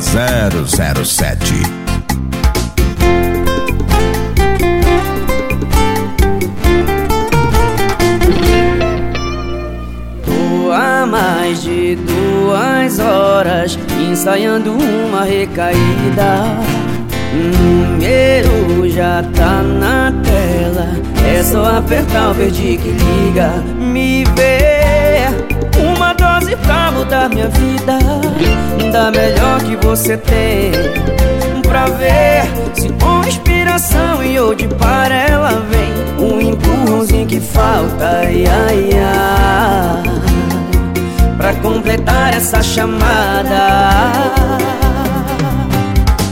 007 Tô há mais de duas horas ensaiando uma recaída. Número já tá na tela, é só apertar o verde que liga. Me vê dose pra mudar minha vida, da melhor que você tem. Pra ver se com inspiração e de para ela vem um empurrãozinho que falta, ai ai ai, pra completar essa chamada.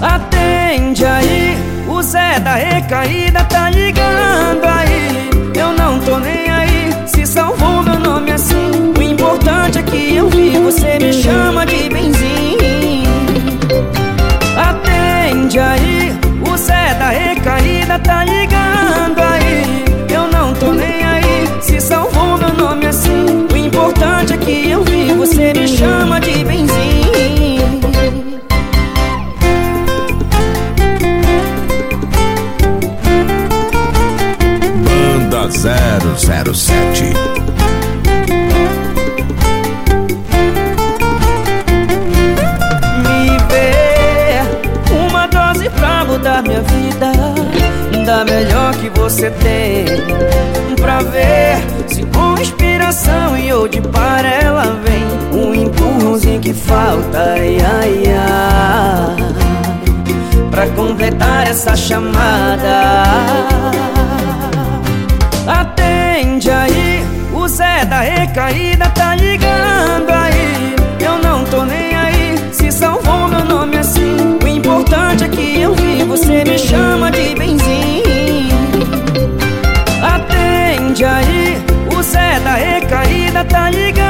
Atende aí, o Zé da recaída tá ligando me chama de benzinho. Atende aí, o Zé da recaída tá ligando aí. Eu não tô nem aí, se salvou meu nome assim. O importante é que eu vi, você me chama de benzinho. Banda 007 você tem Pra ver. Se com inspiração e de para ela vem Um empurrãozinho que falta, ai ai Pra completar essa chamada. Atende aí, o Zé da recaída tá ligando Atende aí, o